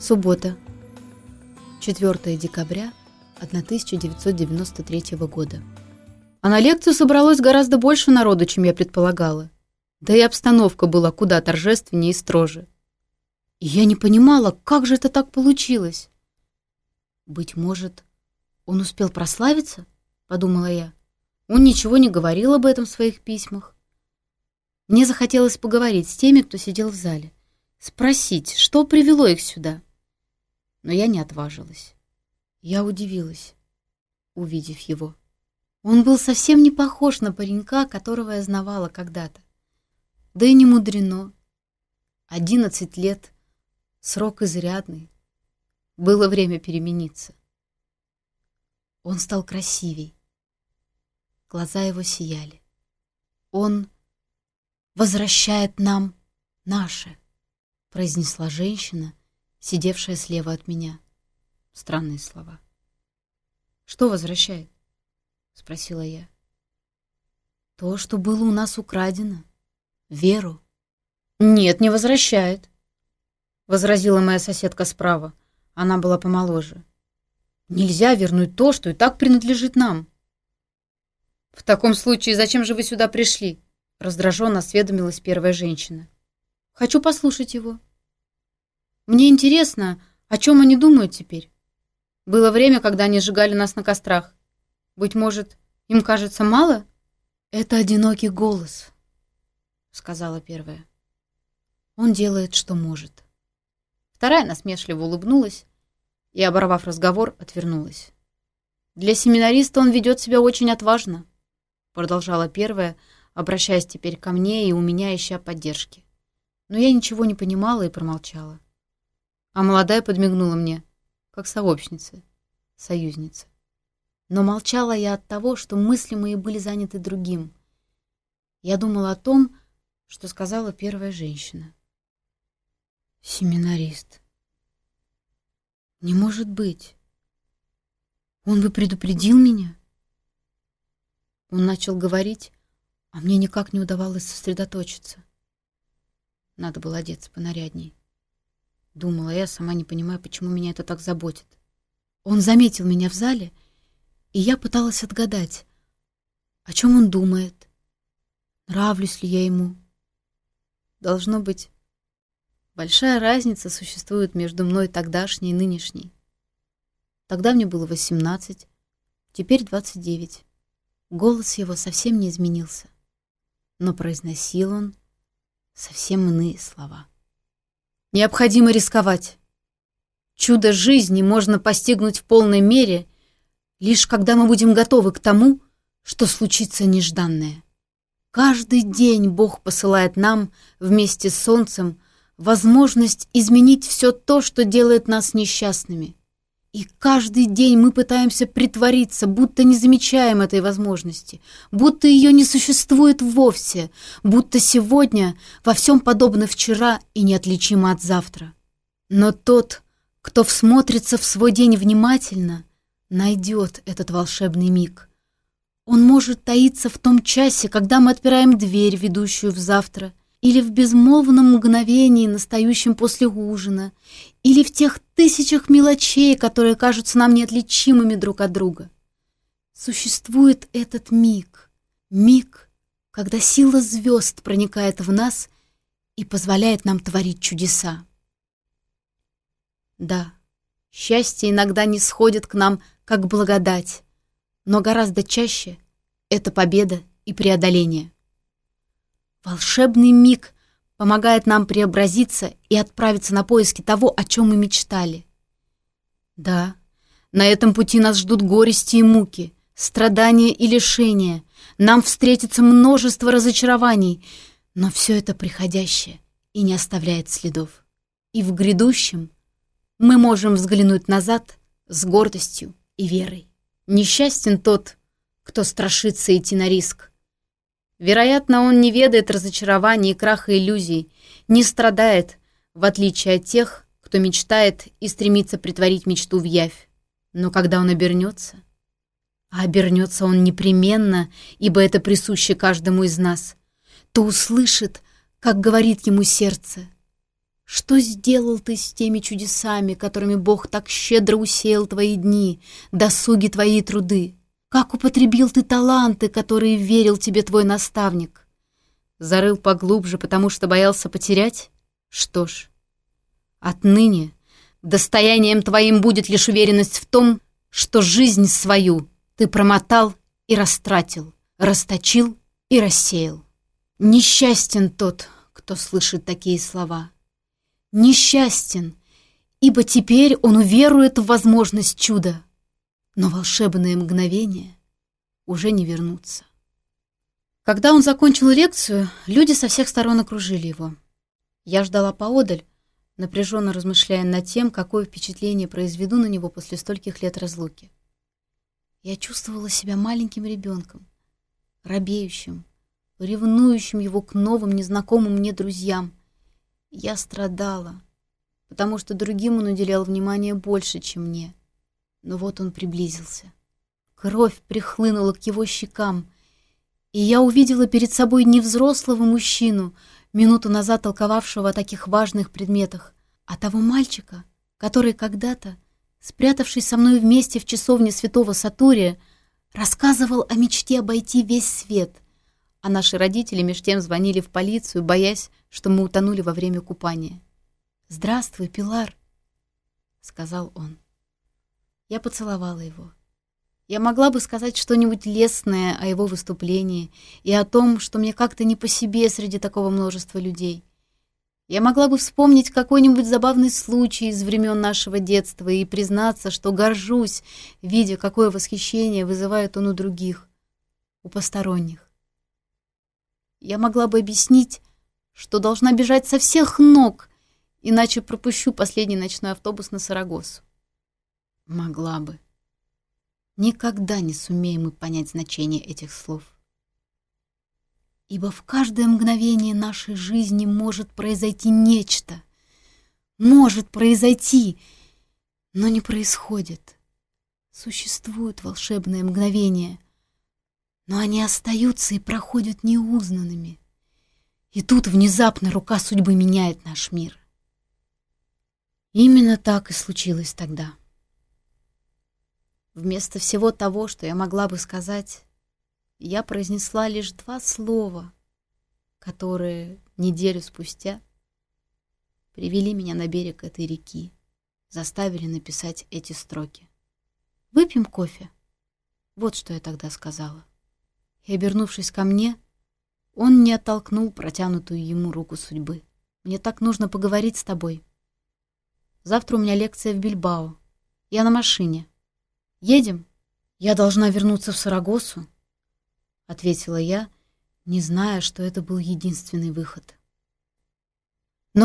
Суббота. 4 декабря 1993 года. А на лекцию собралось гораздо больше народу, чем я предполагала. Да и обстановка была куда торжественнее и строже. И я не понимала, как же это так получилось. «Быть может, он успел прославиться?» — подумала я. Он ничего не говорил об этом в своих письмах. Мне захотелось поговорить с теми, кто сидел в зале. Спросить, что привело их сюда но я не отважилась. Я удивилась, увидев его. Он был совсем не похож на паренька, которого я знавала когда-то. Да и не мудрено. Одиннадцать лет, срок изрядный. Было время перемениться. Он стал красивей. Глаза его сияли. Он возвращает нам наше, произнесла женщина, Сидевшая слева от меня. Странные слова. «Что возвращает?» — спросила я. «То, что было у нас украдено. Веру». «Нет, не возвращает», — возразила моя соседка справа. Она была помоложе. «Нельзя вернуть то, что и так принадлежит нам». «В таком случае зачем же вы сюда пришли?» — раздраженно осведомилась первая женщина. «Хочу послушать его», мне интересно, о чем они думают теперь. Было время, когда они сжигали нас на кострах. Быть может, им кажется мало? Это одинокий голос, сказала первая. Он делает, что может. Вторая насмешливо улыбнулась и, оборвав разговор, отвернулась. Для семинариста он ведет себя очень отважно, продолжала первая, обращаясь теперь ко мне и у меня ища поддержки. Но я ничего не понимала и промолчала а молодая подмигнула мне, как сообщница, союзница. Но молчала я от того, что мысли мои были заняты другим. Я думала о том, что сказала первая женщина. Семинарист. Не может быть. Он бы предупредил меня. Он начал говорить, а мне никак не удавалось сосредоточиться. Надо было одеться понарядней. Думала я, сама не понимая, почему меня это так заботит. Он заметил меня в зале, и я пыталась отгадать, о чем он думает, нравлюсь ли я ему. Должно быть, большая разница существует между мной тогдашней и нынешней. Тогда мне было восемнадцать, теперь двадцать девять. Голос его совсем не изменился, но произносил он совсем иные слова. необходимо рисковать. Чудо жизни можно постигнуть в полной мере, лишь когда мы будем готовы к тому, что случится нежданное. Каждый день Бог посылает нам вместе с солнцем возможность изменить все то, что делает нас несчастными – И каждый день мы пытаемся притвориться, будто не замечаем этой возможности, будто ее не существует вовсе, будто сегодня во всем подобно вчера и неотличимо от завтра. Но тот, кто всмотрится в свой день внимательно, найдет этот волшебный миг. Он может таиться в том часе, когда мы отпираем дверь, ведущую в завтра, или в безмолвном мгновении, настающем после ужина, или в тех тысячах мелочей, которые кажутся нам неотличимыми друг от друга. Существует этот миг, миг, когда сила звезд проникает в нас и позволяет нам творить чудеса. Да, счастье иногда не сходит к нам, как благодать, но гораздо чаще это победа и преодоление. Волшебный миг помогает нам преобразиться и отправиться на поиски того, о чем мы мечтали. Да, на этом пути нас ждут горести и муки, страдания и лишения. Нам встретится множество разочарований, но все это приходящее и не оставляет следов. И в грядущем мы можем взглянуть назад с гордостью и верой. Несчастен тот, кто страшится идти на риск, Вероятно, он не ведает разочарования и краха иллюзий, не страдает, в отличие от тех, кто мечтает и стремится притворить мечту в явь. Но когда он обернется... А обернется он непременно, ибо это присуще каждому из нас, то услышит, как говорит ему сердце, Что сделал ты с теми чудесами, которыми Бог так щедро усеял твои дни, досуги твои труды? Как употребил ты таланты, которые верил тебе твой наставник? Зарыл поглубже, потому что боялся потерять? Что ж, отныне достоянием твоим будет лишь уверенность в том, что жизнь свою ты промотал и растратил, расточил и рассеял. Несчастен тот, кто слышит такие слова. Несчастен, ибо теперь он уверует в возможность чуда — но волшебные мгновения уже не вернутся. Когда он закончил лекцию, люди со всех сторон окружили его. Я ждала поодаль, напряженно размышляя над тем, какое впечатление произведу на него после стольких лет разлуки. Я чувствовала себя маленьким ребенком, робеющим, ревнующим его к новым, незнакомым мне друзьям — я страдала, потому что другим он уделял внимание больше, чем мне. Но вот он приблизился. Кровь прихлынула к его щекам, и я увидела перед собой не взрослого мужчину, минуту назад толковавшего о таких важных предметах, а того мальчика, который когда-то, спрятавшись со мной вместе в часовне святого Сатурия, рассказывал о мечте обойти весь свет — а наши родители меж тем звонили в полицию, боясь, что мы утонули во время купания. «Здравствуй, Пилар», — сказал он. Я поцеловала его. Я могла бы сказать что-нибудь лестное о его выступлении и о том, что мне как-то не по себе среди такого множества людей. Я могла бы вспомнить какой-нибудь забавный случай из времен нашего детства и признаться, что горжусь, видя, какое восхищение вызывает он у других, у посторонних. Я могла бы объяснить, что должна бежать со всех ног, иначе пропущу последний ночной автобус на Сарагосу. Могла бы. Никогда не сумеем мы понять значение этих слов. Ибо в каждое мгновение нашей жизни может произойти нечто. Может произойти, но не происходит. Существуют волшебные мгновения — но они остаются и проходят неузнанными. И тут внезапно рука судьбы меняет наш мир. Именно так и случилось тогда. Вместо всего того, что я могла бы сказать, я произнесла лишь два слова, которые неделю спустя привели меня на берег этой реки, заставили написать эти строки. «Выпьем кофе?» Вот что я тогда сказала и, обернувшись ко мне, он не оттолкнул протянутую ему руку судьбы. «Мне так нужно поговорить с тобой. Завтра у меня лекция в Бильбао. Я на машине. Едем? Я должна вернуться в Сарагосу», — ответила я, не зная, что это был единственный выход. Но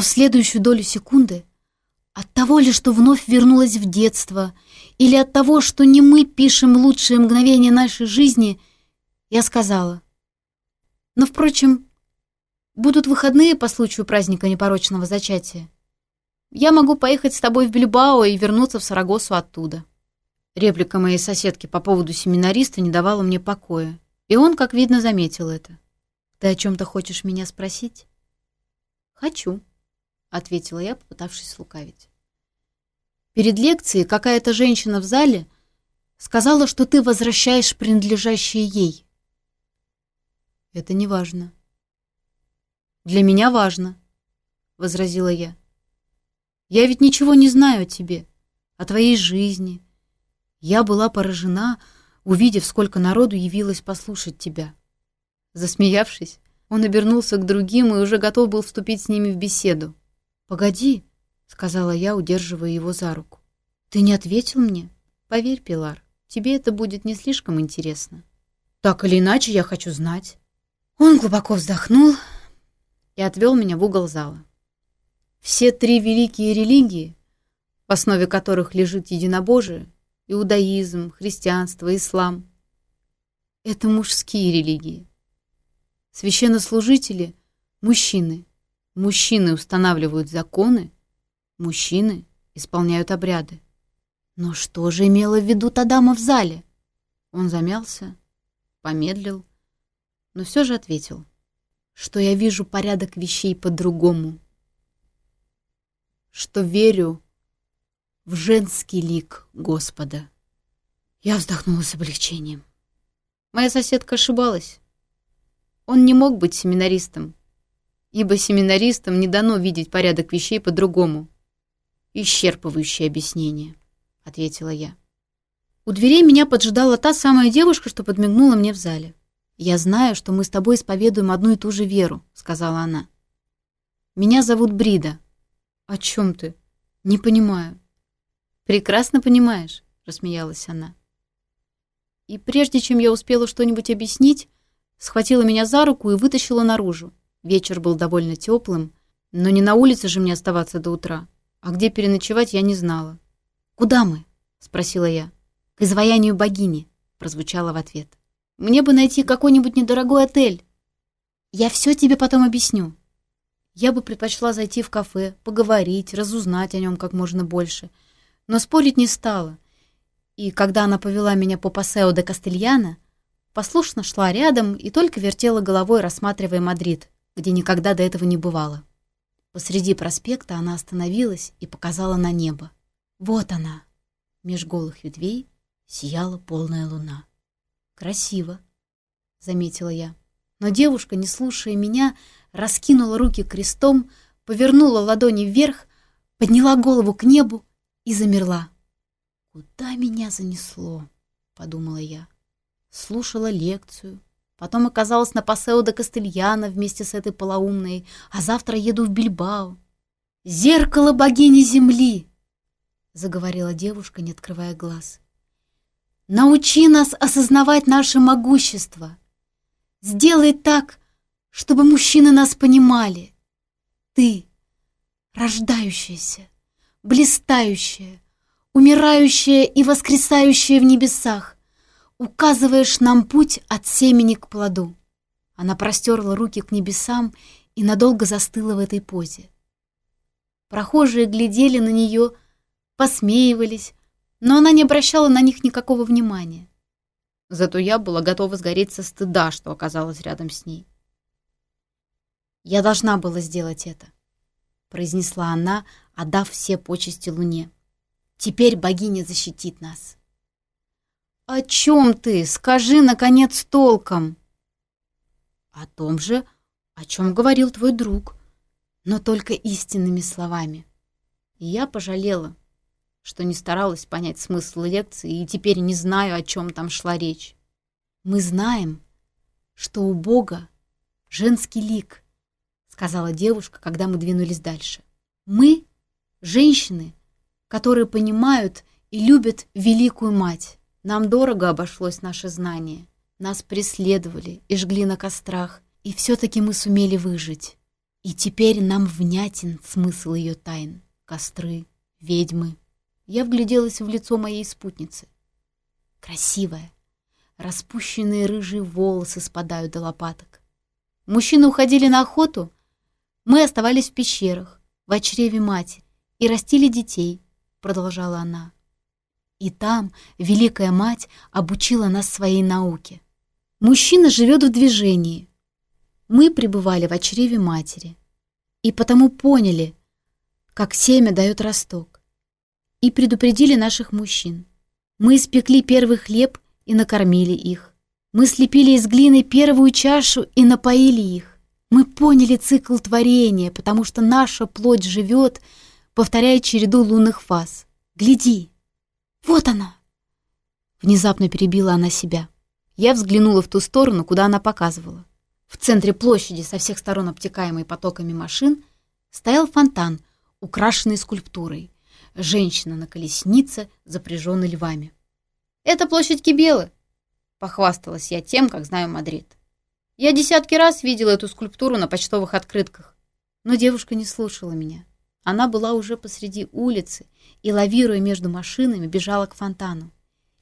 в следующую долю секунды от того ли, что вновь вернулась в детство, или от того, что не мы пишем лучшие мгновения нашей жизни — я сказала. Но, впрочем, будут выходные по случаю праздника непорочного зачатия. Я могу поехать с тобой в Бильбао и вернуться в Сарагосу оттуда. Реплика моей соседки по поводу семинариста не давала мне покоя, и он, как видно, заметил это. «Ты о чем-то хочешь меня спросить?» «Хочу», — ответила я, попытавшись лукавить. Перед лекцией какая-то женщина в зале сказала, что ты возвращаешь принадлежащее ей. Это не важно. Для меня важно, возразила я. Я ведь ничего не знаю о тебе, о твоей жизни. Я была поражена, увидев, сколько народу явилось послушать тебя. Засмеявшись, он обернулся к другим и уже готов был вступить с ними в беседу. «Погоди», — сказала я, удерживая его за руку. «Ты не ответил мне? Поверь, Пилар, тебе это будет не слишком интересно. Так или иначе, я хочу знать». Он глубоко вздохнул и отвел меня в угол зала. Все три великие религии, в основе которых лежит единобожие, иудаизм, христианство, ислам. Это мужские религии. Священнослужители – мужчины. Мужчины устанавливают законы, мужчины исполняют обряды. Но что же имело в виду Тадама в зале? Он замялся, помедлил, но все же ответил, что я вижу порядок вещей по-другому, что верю в женский лик Господа. Я вздохнула с облегчением. Моя соседка ошибалась. Он не мог быть семинаристом, ибо семинаристам не дано видеть порядок вещей по-другому. Исчерпывающее объяснение, ответила я. У дверей меня поджидала та самая девушка, что подмигнула мне в зале. «Я знаю, что мы с тобой исповедуем одну и ту же веру», — сказала она. «Меня зовут Брида». «О чем ты?» «Не понимаю». «Прекрасно понимаешь», — рассмеялась она. И прежде чем я успела что-нибудь объяснить, схватила меня за руку и вытащила наружу. Вечер был довольно теплым, но не на улице же мне оставаться до утра, а где переночевать я не знала. «Куда мы?» — спросила я. «К изваянию богини», — прозвучало в ответ. «Мне бы найти какой-нибудь недорогой отель. Я все тебе потом объясню». Я бы предпочла зайти в кафе, поговорить, разузнать о нем как можно больше. Но спорить не стала. И когда она повела меня по Пасео де Кастельяна, послушно шла рядом и только вертела головой, рассматривая Мадрид, где никогда до этого не бывала. Посреди проспекта она остановилась и показала на небо. Вот она, меж голых ветвей, сияла полная луна. «Красиво», — заметила я. Но девушка, не слушая меня, раскинула руки крестом, повернула ладони вверх, подняла голову к небу и замерла. «Куда меня занесло?» — подумала я. Слушала лекцию, потом оказалась на Пасео де Кастельяно вместе с этой полоумной, а завтра еду в Бильбао. «Зеркало богини земли!» — заговорила девушка, не открывая глаз. Научи нас осознавать наше могущество. Сделай так, чтобы мужчины нас понимали. Ты, рождающаяся, блистающее, умирающее и воскресающее в небесах, указываешь нам путь от семени к плоду. Она простерла руки к небесам и надолго застыла в этой позе. Прохожие глядели на нее, посмеивались, но она не обращала на них никакого внимания. Зато я была готова сгореть со стыда, что оказалась рядом с ней. «Я должна была сделать это», — произнесла она, отдав все почести Луне. Теперь богиня защитит нас. «О чем ты? Скажи, наконец, толком!» «О том же, о чем говорил твой друг, но только истинными словами. И я пожалела, что не старалась понять смысл лекции и теперь не знаю, о чем там шла речь. Мы знаем, что у Бога женский лик», — сказала девушка, когда мы двинулись дальше. «Мы женщины, которые понимают и любят великую мать. Нам дорого обошлось наше знание. Нас преследовали и жгли на кострах, и все-таки мы сумели выжить. И теперь нам внятен смысл ее тайн. Костры, ведьмы. Я вгляделась в лицо моей спутницы. Красивая. Распущенные рыжие волосы спадают до лопаток. Мужчины уходили на охоту, мы оставались в пещерах, в очреве матери и растили детей», — продолжала она. «И там Великая Мать обучила нас своей науке. Мужчина живет в движении. Мы пребывали в очреве матери и потому поняли, как семя дает росток, и предупредили наших мужчин. Мы испекли первый хлеб и накормили их. Мы слепили из глины первую чашу и напоили их. Мы поняли цикл творения, потому что наша плоть живет — повторяя череду лунных фаз. «Гляди! Вот она!» Внезапно перебила она себя. Я взглянула в ту сторону, куда она показывала. В центре площади, со всех сторон обтекаемой потоками машин, стоял фонтан, украшенный скульптурой. Женщина на колеснице, запряженной львами. «Это площадь Кибелы!» — похвасталась я тем, как знаю Мадрид. Я десятки раз видела эту скульптуру на почтовых открытках, но девушка не слушала меня. Она была уже посреди улицы и, лавируя между машинами, бежала к фонтану.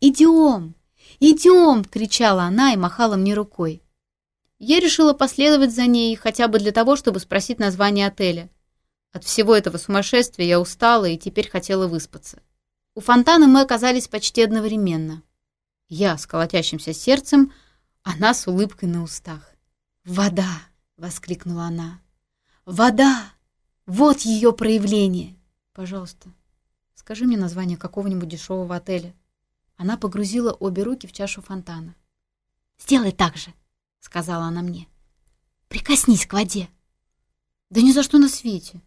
«Идем! Идем!» — кричала она и махала мне рукой. Я решила последовать за ней хотя бы для того, чтобы спросить название отеля. От всего этого сумасшествия я устала и теперь хотела выспаться. У фонтана мы оказались почти одновременно. Я с колотящимся сердцем, она с улыбкой на устах. «Вода!» — воскликнула она. «Вода! Вот ее проявление! пожалуйста, скажи мне название какого-нибудь дешевого отеля. Она погрузила обе руки в чашу фонтана. «Сделай так же», — сказала она мне. «Прикоснись к воде». «Да ни за что на свете.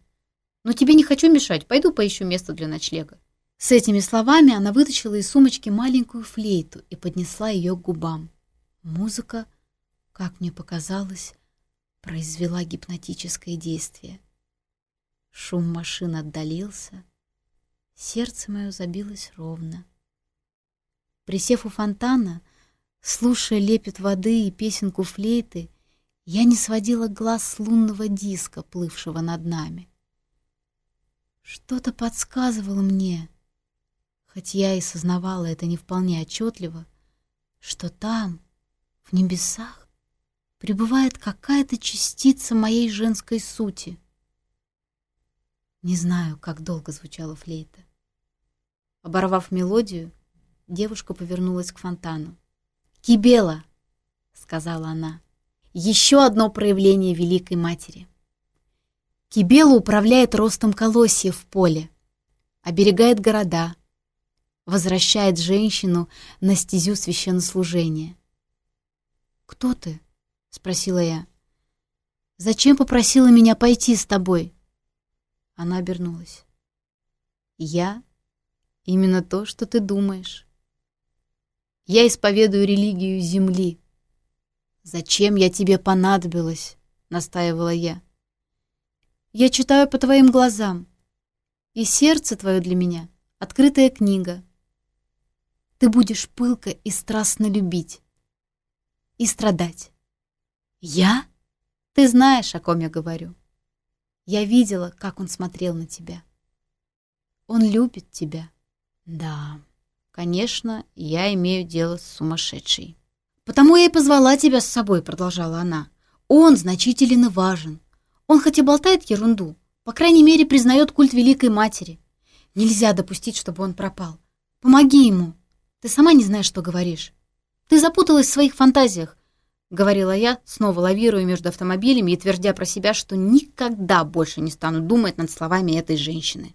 Но тебе не хочу мешать, пойду поищу место для ночлега». С этими словами она вытащила из сумочки маленькую флейту и поднесла ее к губам. Музыка, как мне показалось, произвела гипнотическое действие. Шум машин отдалился, сердце мое забилось ровно. Присев у фонтана, слушая лепет воды и песенку флейты, я не сводила глаз с лунного диска, плывшего над нами. Что-то подсказывало мне, хоть я и сознавала это не вполне отчетливо, что там, в небесах, пребывает какая-то частица моей женской сути. Не знаю, как долго звучала флейта. Оборвав мелодию, девушка повернулась к фонтану. «Кибела!» — сказала она. «Еще одно проявление Великой Матери. Кибела управляет ростом колосьев в поле, оберегает города, возвращает женщину на стезю священнослужения. «Кто ты?» — спросила я. «Зачем попросила меня пойти с тобой?» Она обернулась. «Я — именно то, что ты думаешь. Я исповедую религию земли. Зачем я тебе понадобилась?» — настаивала я. «Я читаю по твоим глазам, и сердце твое для меня — открытая книга. Ты будешь пылко и страстно любить и страдать. Я? Ты знаешь, о ком я говорю. Я видела, как он смотрел на тебя. Он любит тебя. Да, конечно, я имею дело с сумасшедшей. Потому я и позвала тебя с собой, продолжала она. Он значителен и важен. Он хоть и болтает ерунду, по крайней мере, признает культ Великой Матери. Нельзя допустить, чтобы он пропал. Помоги ему. Ты сама не знаешь, что говоришь. Ты запуталась в своих фантазиях, говорила я, снова лавируя между автомобилями и твердя про себя, что никогда больше не стану думать над словами этой женщины.